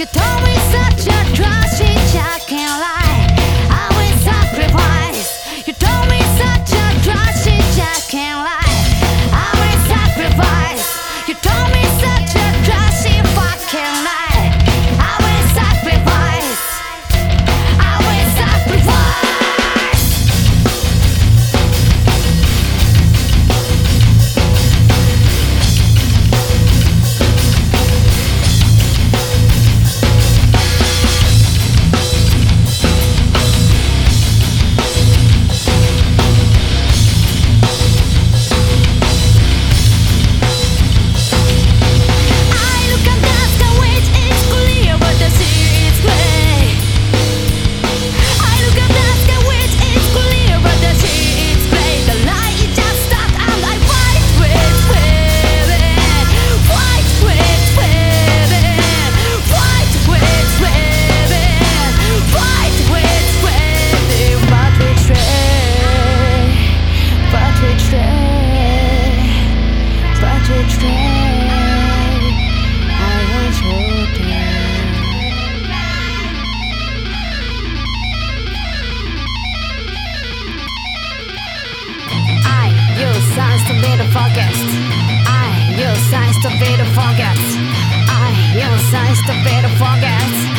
You told signs to be the focus. I use signs to be the focus. I use signs to be the focus.